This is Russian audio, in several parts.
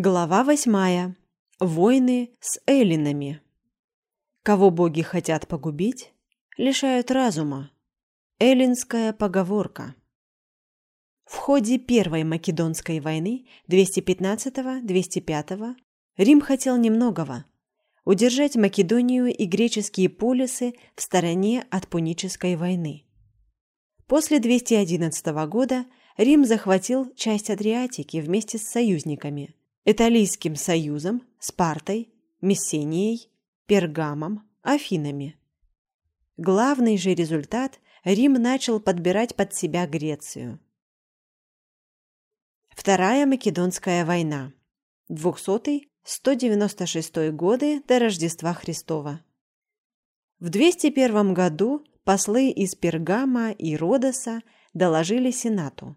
Глава восьмая. Войны с эллинами. Кого боги хотят погубить, лишают разума. Эллинская поговорка. В ходе Первой Македонской войны 215-205 Рим хотел немногого – удержать Македонию и греческие полисы в стороне от Пунической войны. После 211 года Рим захватил часть Адриатики вместе с союзниками – Италийским союзом, Спартой, Мессенией, Пергамом, Афинами. Главный же результат – Рим начал подбирать под себя Грецию. Вторая Македонская война. 200-196 годы до Рождества Христова. В 201 году послы из Пергама и Родоса доложили Сенату.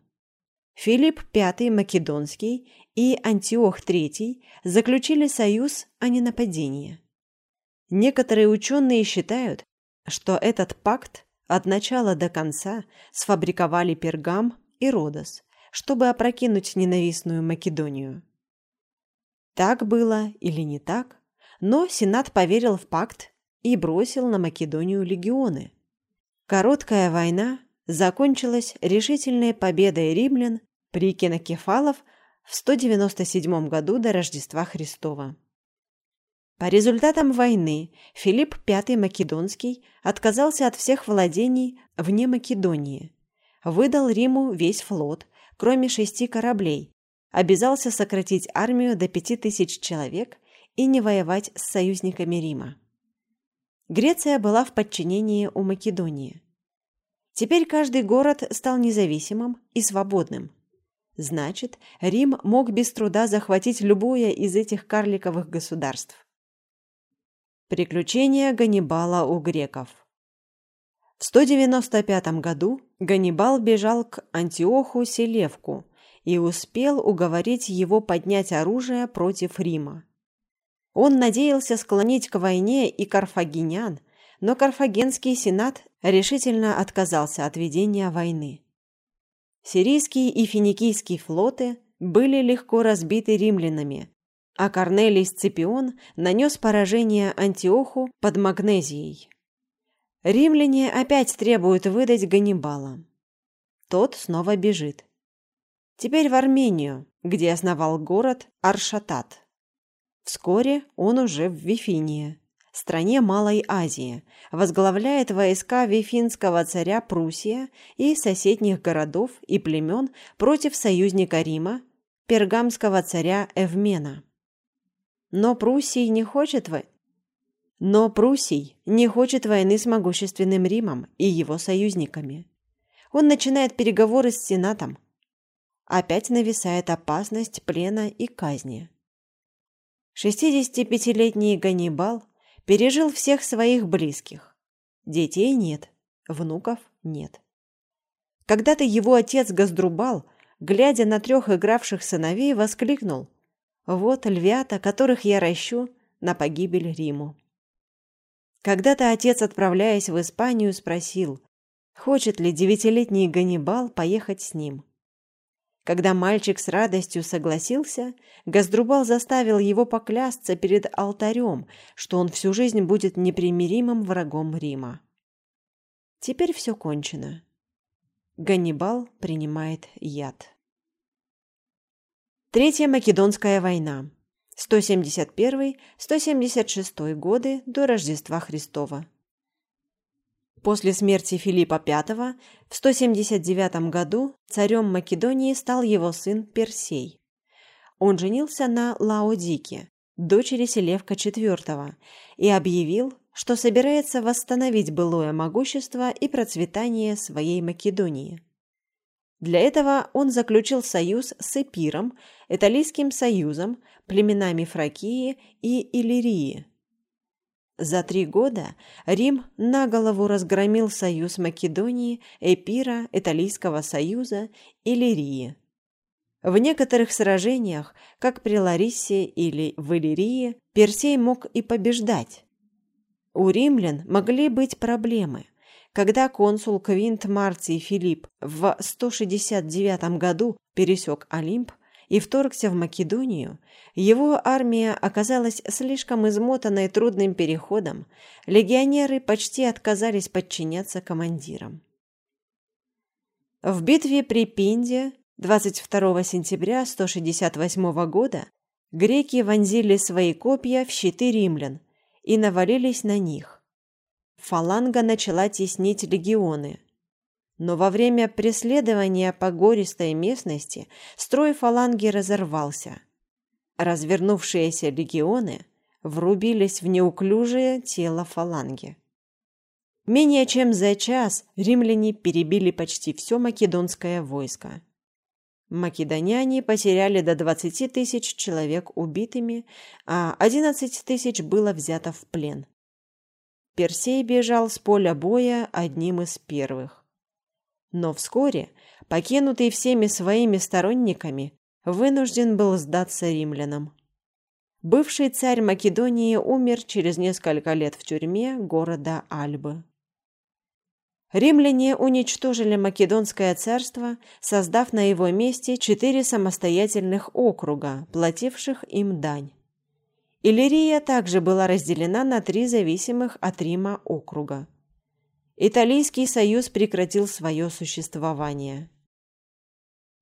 Филипп V Македонский и Антиох III заключили союз о ненападении. Некоторые ученые считают, что этот пакт от начала до конца сфабриковали Пергам и Родос, чтобы опрокинуть ненавистную Македонию. Так было или не так, но Сенат поверил в пакт и бросил на Македонию легионы. Короткая война закончилась решительной победой римлян при кинокефалов в 197 году до Рождества Христова. По результатам войны Филипп V Македонский отказался от всех владений вне Македонии, выдал Риму весь флот, кроме шести кораблей, обязался сократить армию до пяти тысяч человек и не воевать с союзниками Рима. Греция была в подчинении у Македонии. Теперь каждый город стал независимым и свободным – Значит, Рим мог без труда захватить любое из этих карликовых государств. Приключения Ганнибала у греков В 195 году Ганнибал бежал к Антиоху Селевку и успел уговорить его поднять оружие против Рима. Он надеялся склонить к войне и карфагенян, но Карфагенский сенат решительно отказался от ведения войны. Сирийский и финикийский флоты были легко разбиты римлянами, а Корнелий Сципион нанес поражение Антиоху под Магнезией. Римляне опять требуют выдать Ганнибала. Тот снова бежит. Теперь в Армению, где основал город Аршатат. Вскоре он уже в Вифинии стране Малой Азии, возглавляет войска Вифинского царя Пруссия и соседних городов и племен против союзника Рима, пергамского царя Эвмена. Но Пруссий не хочет вы... Но Пруссий не хочет войны с могущественным Римом и его союзниками. Он начинает переговоры с Сенатом. Опять нависает опасность плена и казни. 65-летний Ганнибал Пережил всех своих близких. Детей нет, внуков нет. Когда-то его отец Газдрубал, глядя на трех игравших сыновей, воскликнул «Вот львята, которых я ращу на погибель Риму». Когда-то отец, отправляясь в Испанию, спросил, хочет ли девятилетний Ганнибал поехать с ним. Когда мальчик с радостью согласился, Газдрубал заставил его поклясться перед алтарем, что он всю жизнь будет непримиримым врагом Рима. Теперь все кончено. Ганнибал принимает яд. Третья Македонская война. 171-176 годы до Рождества Христова. После смерти Филиппа V в 179 году царем Македонии стал его сын Персей. Он женился на Лаодике, дочери Селевка IV, и объявил, что собирается восстановить былое могущество и процветание своей Македонии. Для этого он заключил союз с Эпиром, Италийским союзом, племенами Фракии и Иллирии – за три года Рим на голову разгромил союз Македонии, Эпира, Италийского союза и Лирии. В некоторых сражениях, как при Лариссе или в Иллирии, Персей мог и побеждать. У римлян могли быть проблемы. Когда консул Квинт Марций Филипп в 169 году пересек Олимп, и вторгся в Македонию, его армия оказалась слишком измотанной трудным переходом, легионеры почти отказались подчиняться командирам. В битве при Пинде 22 сентября 168 года греки вонзили свои копья в щиты римлян и навалились на них. Фаланга начала теснить легионы. Но во время преследования по гористой местности строй фаланги разорвался. Развернувшиеся легионы врубились в неуклюжее тело фаланги. Менее чем за час римляне перебили почти все македонское войско. Македоняне потеряли до 20 тысяч человек убитыми, а 11 тысяч было взято в плен. Персей бежал с поля боя одним из первых. Но вскоре, покинутый всеми своими сторонниками, вынужден был сдаться римлянам. Бывший царь Македонии умер через несколько лет в тюрьме города Альбы. Римляне уничтожили Македонское царство, создав на его месте четыре самостоятельных округа, плативших им дань. Иллирия также была разделена на три зависимых от Рима округа. Италийский союз прекратил свое существование.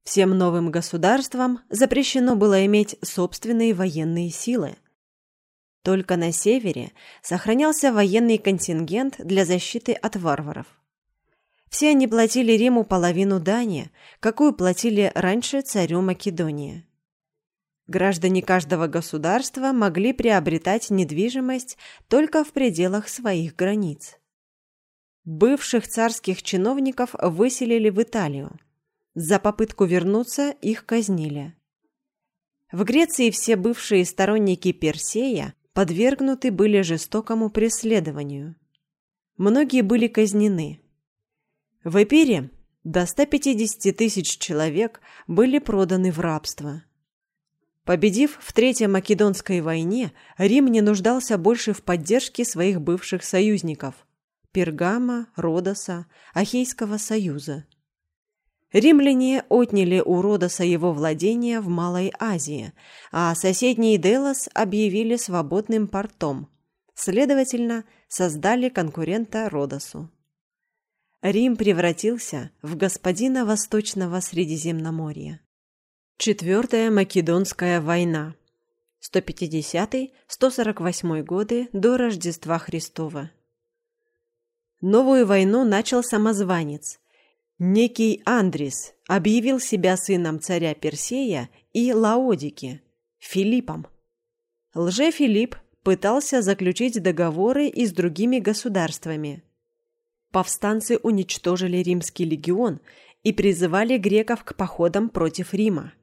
Всем новым государствам запрещено было иметь собственные военные силы. Только на севере сохранялся военный контингент для защиты от варваров. Все они платили Риму половину дани, какую платили раньше царю Македонии. Граждане каждого государства могли приобретать недвижимость только в пределах своих границ. Бывших царских чиновников выселили в Италию. За попытку вернуться их казнили. В Греции все бывшие сторонники Персея подвергнуты были жестокому преследованию. Многие были казнены. В Эпире до 150 тысяч человек были проданы в рабство. Победив в Третьей Македонской войне, Рим не нуждался больше в поддержке своих бывших союзников – Пергама, Родоса, Ахейского союза. Римляне отняли у Родоса его владения в Малой Азии, а соседний Делос объявили свободным портом, следовательно, создали конкурента Родосу. Рим превратился в господина Восточного Средиземноморья. Четвертая Македонская война. 150-148 годы до Рождества Христова. Новую войну начал самозванец. Некий Андрис объявил себя сыном царя Персея и Лаодики, Филиппом. Лже-Филипп пытался заключить договоры и с другими государствами. Повстанцы уничтожили римский легион и призывали греков к походам против Рима.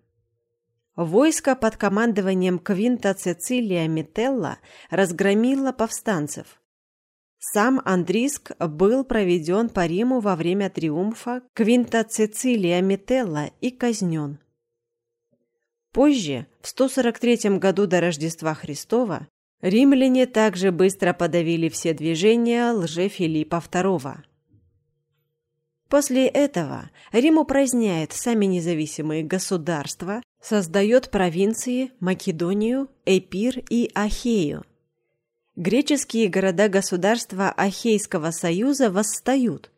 Войско под командованием Квинта Цицилия Метелла разгромило повстанцев. Сам Андриск был проведен по Риму во время триумфа Квинта Цицилия Метелла и казнен. Позже, в 143 году до Рождества Христова, римляне также быстро подавили все движения лже-Филиппа II. После этого Рим упраздняет сами независимые государства создает провинции Македонию, Эпир и Ахею. Греческие города-государства Ахейского союза восстают,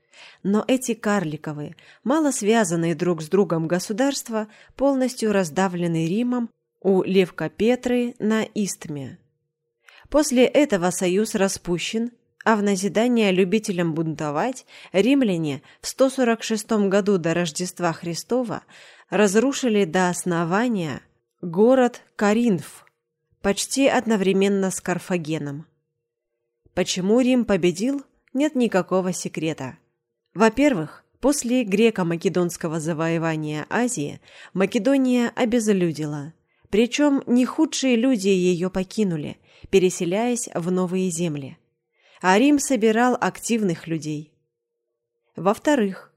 но эти карликовые, мало связанные друг с другом государства полностью раздавлены Римом у Левкопетры на Истме. После этого союз распущен, а в назидание любителям бунтовать римляне в 146 году до Рождества Христова разрушили до основания город Каринф почти одновременно с Карфагеном. Почему Рим победил, нет никакого секрета. Во-первых, после греко-македонского завоевания Азии Македония обезлюдила, причем не худшие люди ее покинули, переселяясь в новые земли. А Рим собирал активных людей. Во-вторых,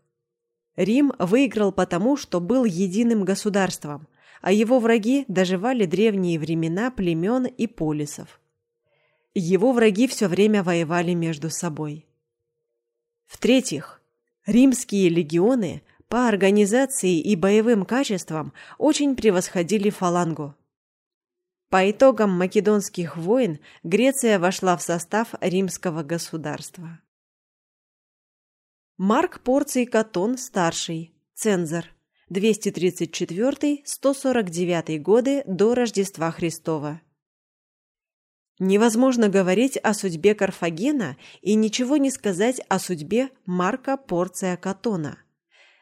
Рим выиграл потому, что был единым государством, а его враги доживали древние времена племен и полисов. Его враги все время воевали между собой. В-третьих, римские легионы по организации и боевым качествам очень превосходили фалангу. По итогам македонских войн Греция вошла в состав римского государства. Марк Порций Катон старший, цензор, 234-149 годы до Рождества Христова. Невозможно говорить о судьбе Карфагена и ничего не сказать о судьбе Марка Порция Катона –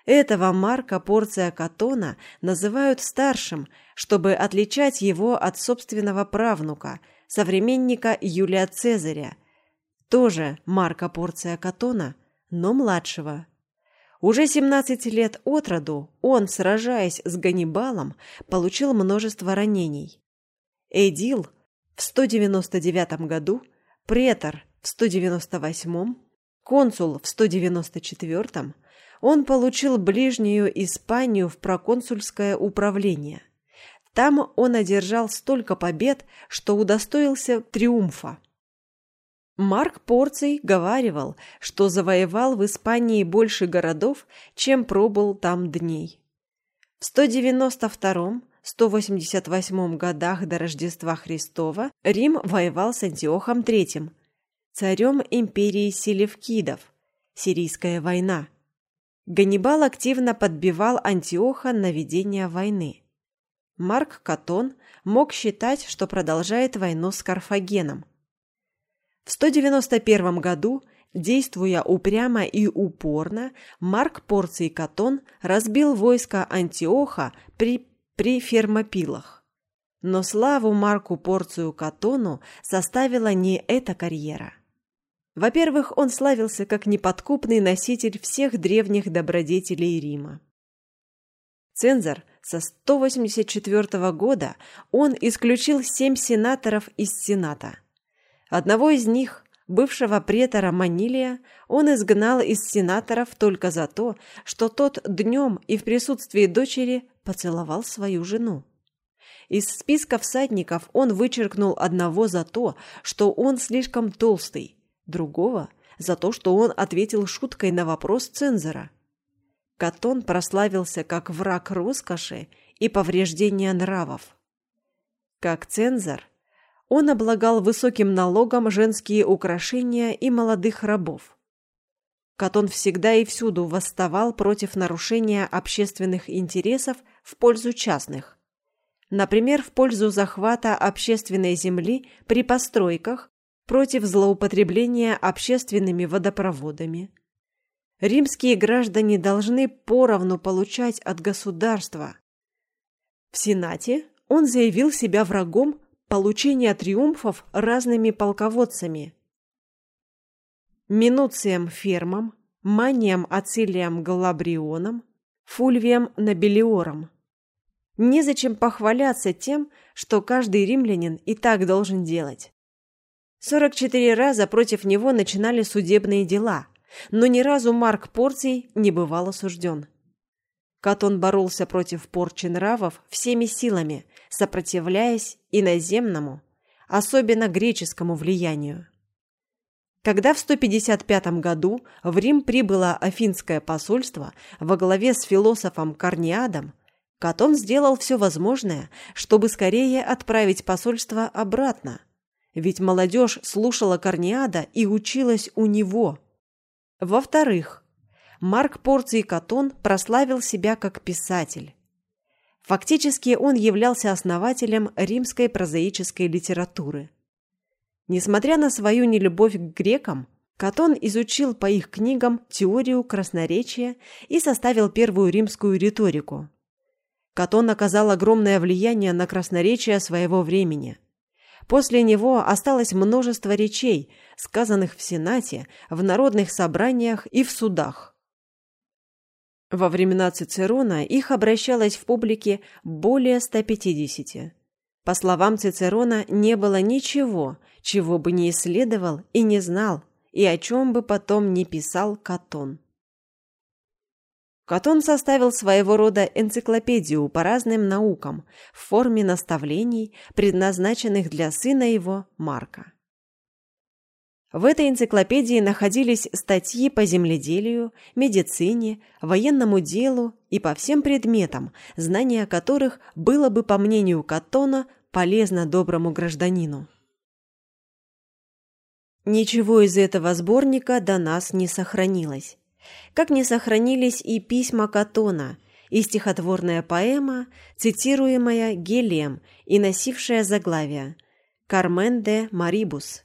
этого Марка Порция Катона называют старшим, чтобы отличать его от собственного правнука, современника Юлия Цезаря, тоже Марка Порция Катона, но младшего. Уже 17 лет от роду он, сражаясь с Ганнибалом, получил множество ранений. Эдил в 199 году, претор в 198, консул в 194 он получил ближнюю Испанию в проконсульское управление. Там он одержал столько побед, что удостоился триумфа. Марк Порций говаривал, что завоевал в Испании больше городов, чем пробыл там дней. В 192-188 годах до Рождества Христова Рим воевал с Антиохом III, царем империи Селевкидов, Сирийская война – Ганнибал активно подбивал Антиоха на ведение войны. Марк Катон мог считать, что продолжает войну с Карфагеном. В 191 году, действуя упрямо и упорно, Марк Порций Катон разбил войско Антиоха при, при Фермопилах. Но славу Марку Порцию Катону составила не эта карьера. Во-первых, он славился как неподкупный носитель всех древних добродетелей Рима. Цензор со 184 года он исключил семь сенаторов из Сената. Одного из них, бывшего претора Манилия, он изгнал из сенаторов только за то, что тот днем и в присутствии дочери поцеловал свою жену. Из списка всадников он вычеркнул одного за то, что он слишком толстый, другого за то, что он ответил шуткой на вопрос цензора. Катон прославился как враг роскоши и повреждения нравов. Как цензор, он облагал высоким налогом женские украшения и молодых рабов. Катон всегда и всюду восставал против нарушения общественных интересов в пользу частных. Например, в пользу захвата общественной земли при постройках против злоупотребления общественными водопроводами. Римские граждане должны поровну получать от государства. В Сенате он заявил себя врагом получения триумфов разными полководцами. Минуцием Фермом, Манием Ацилием Галабрионом, Фульвием Набелиором. Незачем похваляться тем, что каждый римлянин и так должен делать. 44 раза против него начинали судебные дела, но ни разу Марк Порций не бывал осужден. Катон боролся против порчи нравов всеми силами, сопротивляясь иноземному, особенно греческому влиянию. Когда в 155 году в Рим прибыло Афинское посольство во главе с философом Корниадом, Катон сделал все возможное, чтобы скорее отправить посольство обратно – ведь молодежь слушала Корниада и училась у него. Во-вторых, Марк Порций Катон прославил себя как писатель. Фактически он являлся основателем римской прозаической литературы. Несмотря на свою нелюбовь к грекам, Катон изучил по их книгам теорию красноречия и составил первую римскую риторику. Катон оказал огромное влияние на красноречие своего времени – После него осталось множество речей, сказанных в Сенате, в народных собраниях и в судах. Во времена Цицерона их обращалось в публике более 150. По словам Цицерона, не было ничего, чего бы не исследовал и не знал, и о чем бы потом не писал Катон. Катон составил своего рода энциклопедию по разным наукам в форме наставлений, предназначенных для сына его Марка. В этой энциклопедии находились статьи по земледелию, медицине, военному делу и по всем предметам, знание которых было бы, по мнению Каттона, полезно доброму гражданину. Ничего из этого сборника до нас не сохранилось. Как не сохранились и письма Катона, и стихотворная поэма, цитируемая Гелием и носившая заглавие «Кармен де Марибус».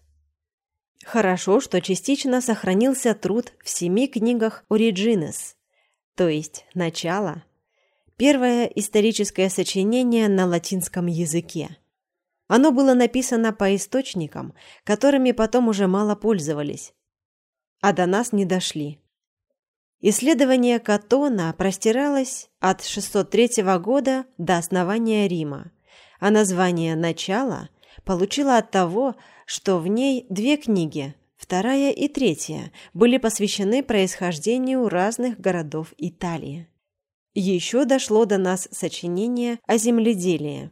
Хорошо, что частично сохранился труд в семи книгах Origines, то есть «Начало», первое историческое сочинение на латинском языке. Оно было написано по источникам, которыми потом уже мало пользовались, а до нас не дошли. Исследование Катона простиралось от 603 года до основания Рима, а название «Начало» получило от того, что в ней две книги, вторая и третья, были посвящены происхождению разных городов Италии. Еще дошло до нас сочинение о земледелии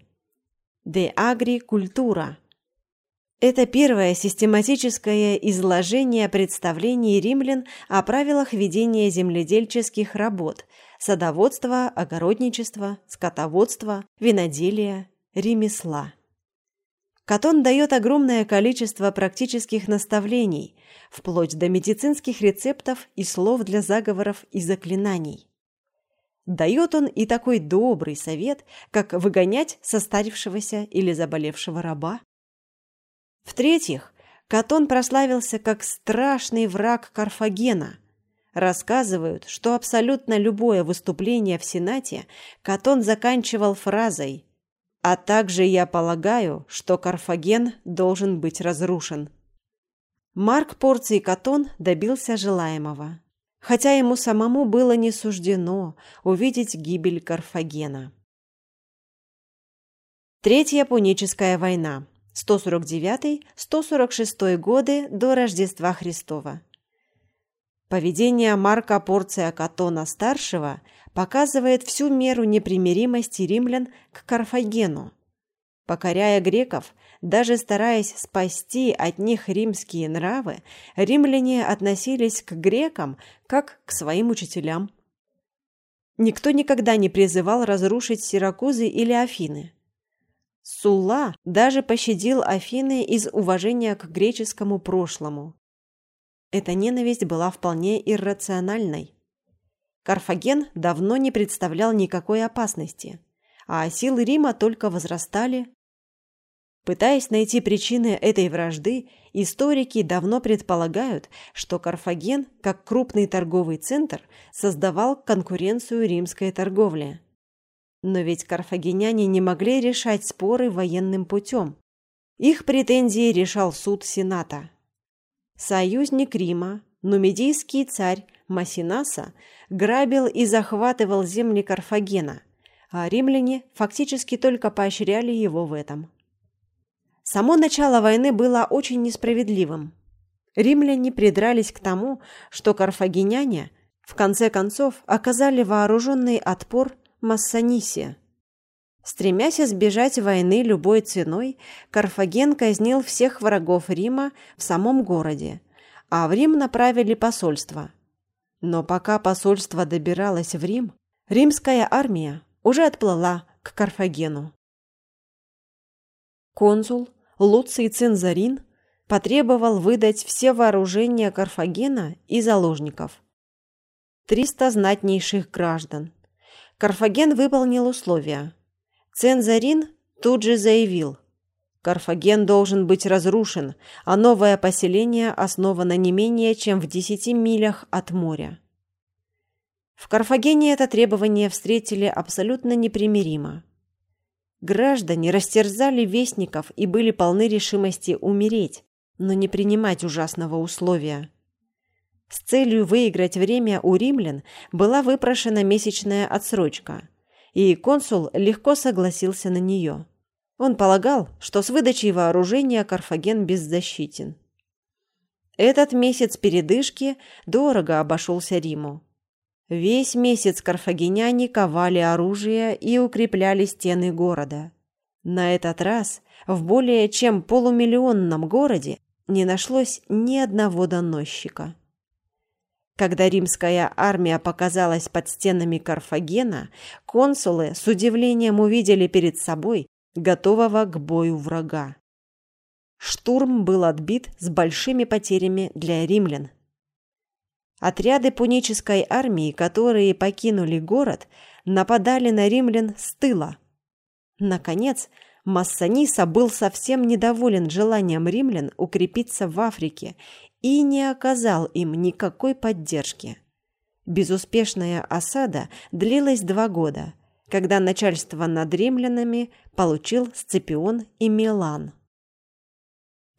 «De Agricultura». Это первое систематическое изложение представлений римлян о правилах ведения земледельческих работ, садоводства, огородничества, скотоводства, виноделия, ремесла. Катон дает огромное количество практических наставлений, вплоть до медицинских рецептов и слов для заговоров и заклинаний. Дает он и такой добрый совет, как выгонять состарившегося или заболевшего раба. В-третьих, Катон прославился как страшный враг Карфагена. Рассказывают, что абсолютно любое выступление в Сенате Катон заканчивал фразой а также я полагаю, что Карфаген должен быть разрушен. Марк Порций Катон добился желаемого, хотя ему самому было не суждено увидеть гибель Карфагена. Третья Пуническая война. 149-146 годы до Рождества Христова. Поведение Марка Порция Катона-старшего показывает всю меру непримиримости римлян к Карфагену. Покоряя греков, даже стараясь спасти от них римские нравы, римляне относились к грекам как к своим учителям. Никто никогда не призывал разрушить Сиракузы или Афины. Сулла даже пощадил Афины из уважения к греческому прошлому. Эта ненависть была вполне иррациональной. Карфаген давно не представлял никакой опасности, а силы Рима только возрастали. Пытаясь найти причины этой вражды, историки давно предполагают, что Карфаген, как крупный торговый центр, создавал конкуренцию римской торговле. Но ведь карфагеняне не могли решать споры военным путем. Их претензии решал суд Сената. Союзник Рима, нумидийский царь Масинаса грабил и захватывал земли Карфагена, а римляне фактически только поощряли его в этом. Само начало войны было очень несправедливым. Римляне придрались к тому, что карфагеняне в конце концов оказали вооруженный отпор Массанисе. Стремясь избежать войны любой ценой, Карфаген казнил всех врагов Рима в самом городе, а в Рим направили посольство – но пока посольство добиралось в Рим, римская армия уже отплыла к Карфагену. Консул Луций Цинзарин потребовал выдать все вооружения Карфагена и заложников. Триста знатнейших граждан. Карфаген выполнил условия. Цензарин тут же заявил, Карфаген должен быть разрушен, а новое поселение основано не менее чем в десяти милях от моря. В Карфагене это требование встретили абсолютно непримиримо. Граждане растерзали вестников и были полны решимости умереть, но не принимать ужасного условия. С целью выиграть время у римлян была выпрошена месячная отсрочка, и консул легко согласился на нее. Он полагал, что с выдачей вооружения Карфаген беззащитен. Этот месяц передышки дорого обошелся Риму. Весь месяц карфагеняне ковали оружие и укрепляли стены города. На этот раз в более чем полумиллионном городе не нашлось ни одного доносчика. Когда римская армия показалась под стенами Карфагена, консулы с удивлением увидели перед собой готового к бою врага. Штурм был отбит с большими потерями для римлян. Отряды пунической армии, которые покинули город, нападали на римлян с тыла. Наконец, Массаниса был совсем недоволен желанием римлян укрепиться в Африке и не оказал им никакой поддержки. Безуспешная осада длилась два года, когда начальство над римлянами получил Сципион и Милан.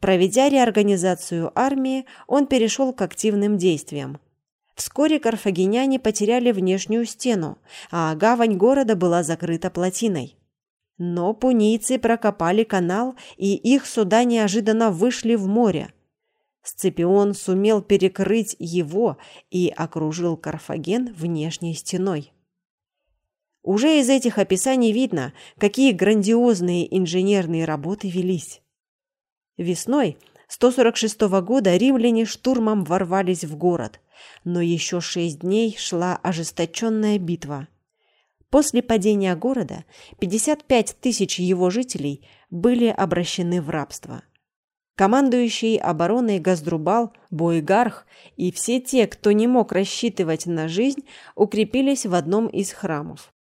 Проведя реорганизацию армии, он перешел к активным действиям. Вскоре карфагеняне потеряли внешнюю стену, а гавань города была закрыта плотиной. Но пунийцы прокопали канал, и их суда неожиданно вышли в море. Сципион сумел перекрыть его и окружил Карфаген внешней стеной. Уже из этих описаний видно, какие грандиозные инженерные работы велись. Весной 146 года римляне штурмом ворвались в город, но еще шесть дней шла ожесточенная битва. После падения города 55 тысяч его жителей были обращены в рабство. Командующий обороной Газдрубал, Боигарх и все те, кто не мог рассчитывать на жизнь, укрепились в одном из храмов.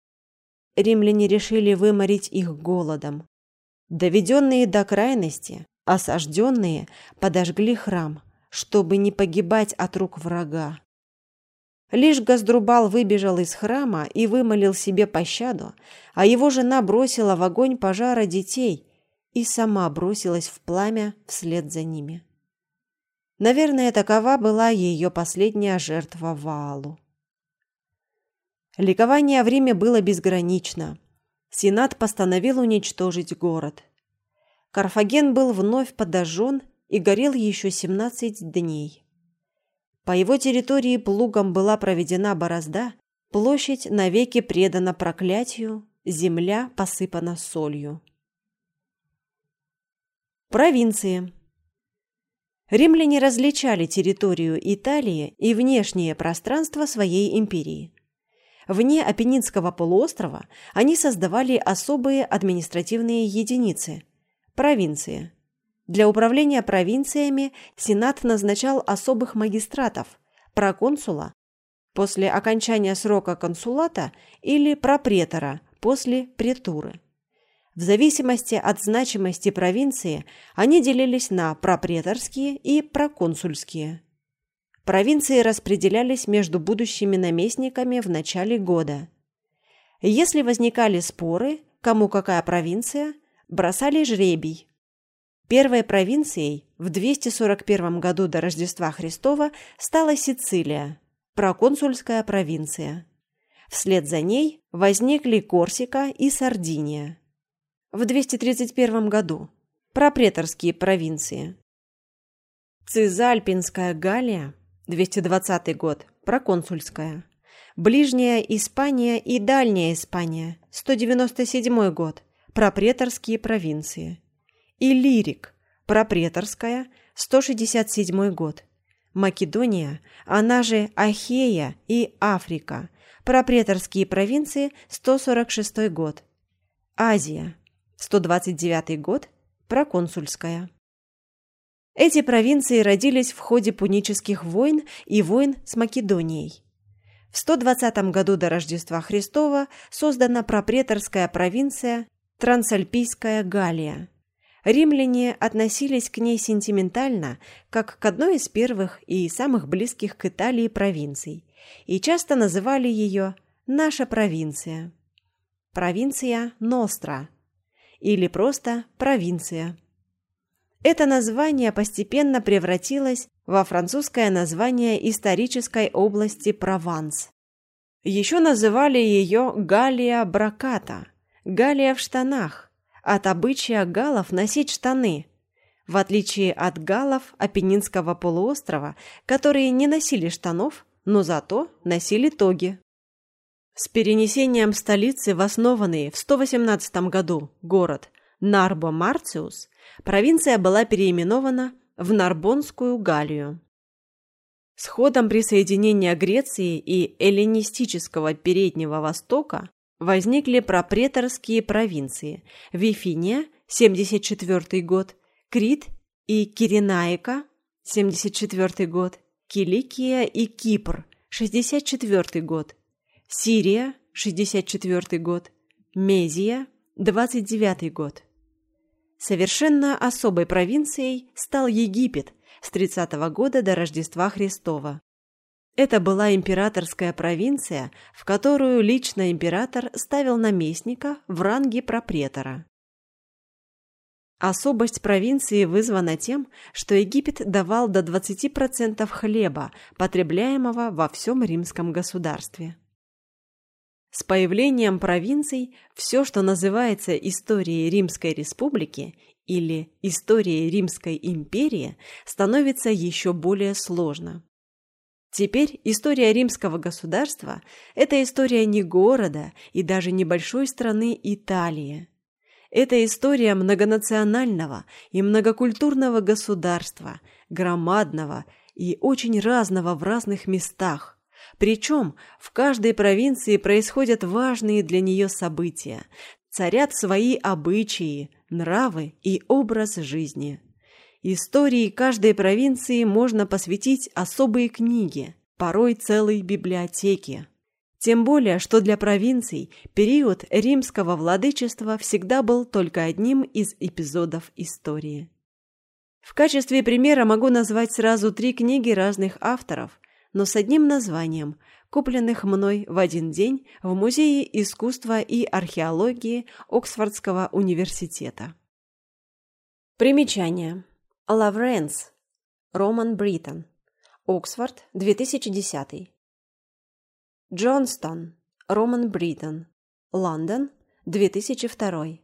Римляне решили выморить их голодом. Доведенные до крайности, осажденные подожгли храм, чтобы не погибать от рук врага. Лишь Газдрубал выбежал из храма и вымолил себе пощаду, а его жена бросила в огонь пожара детей – и сама бросилась в пламя вслед за ними. Наверное, такова была ее последняя жертва Ваалу. Ликование в Риме было безгранично. Сенат постановил уничтожить город. Карфаген был вновь подожжен и горел еще 17 дней. По его территории плугом была проведена борозда, площадь навеки предана проклятию, земля посыпана солью. Провинции. Римляне различали территорию Италии и внешнее пространство своей империи. Вне Апеннинского полуострова они создавали особые административные единицы – провинции. Для управления провинциями Сенат назначал особых магистратов – проконсула после окончания срока консулата или пропретора после претуры. В зависимости от значимости провинции они делились на пропреторские и проконсульские. Провинции распределялись между будущими наместниками в начале года. Если возникали споры, кому какая провинция, бросали жребий. Первой провинцией в 241 году до Рождества Христова стала Сицилия, проконсульская провинция. Вслед за ней возникли Корсика и Сардиния в 231 году. Пропреторские провинции. Цизальпинская Галия, 220 год, проконсульская. Ближняя Испания и Дальняя Испания, 197 год, пропреторские провинции. Иллирик, пропреторская, 167 год. Македония, она же Ахея и Африка, пропреторские провинции, 146 год. Азия, 129 год, проконсульская. Эти провинции родились в ходе пунических войн и войн с Македонией. В 120 году до Рождества Христова создана пропреторская провинция Трансальпийская Галия. Римляне относились к ней сентиментально, как к одной из первых и самых близких к Италии провинций, и часто называли ее «наша провинция». Провинция Ностра – или просто провинция. Это название постепенно превратилось во французское название исторической области Прованс. Еще называли ее Галия Браката, Галия в штанах, от обычая галов носить штаны, в отличие от галов Апеннинского полуострова, которые не носили штанов, но зато носили тоги. С перенесением столицы в основанный в 118 году город Нарбо-Марциус провинция была переименована в Нарбонскую Галлию. С ходом присоединения Греции и эллинистического Переднего Востока возникли пропреторские провинции Вифиния, 74 год, Крит и Киренаика, 74 год, Киликия и Кипр, 64 год, Сирия, 64 год, Мезия, 29 год. Совершенно особой провинцией стал Египет с 30 -го года до Рождества Христова. Это была императорская провинция, в которую лично император ставил наместника в ранге пропретора. Особость провинции вызвана тем, что Египет давал до 20% хлеба, потребляемого во всем римском государстве. С появлением провинций все, что называется историей Римской республики или историей Римской империи, становится еще более сложно. Теперь история римского государства – это история не города и даже небольшой страны Италии. Это история многонационального и многокультурного государства, громадного и очень разного в разных местах, причем в каждой провинции происходят важные для нее события, царят свои обычаи, нравы и образ жизни. Истории каждой провинции можно посвятить особые книги, порой целой библиотеки. Тем более, что для провинций период римского владычества всегда был только одним из эпизодов истории. В качестве примера могу назвать сразу три книги разных авторов, но с одним названием, купленных мной в один день в Музее искусства и археологии Оксфордского университета. Примечание. Laurence. Roman Britain. Oxford, 2010. Johnston. Roman Britain. London, 2002.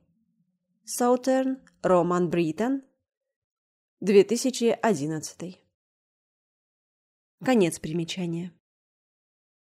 Southern. Roman Britain. 2011. Конец примечания.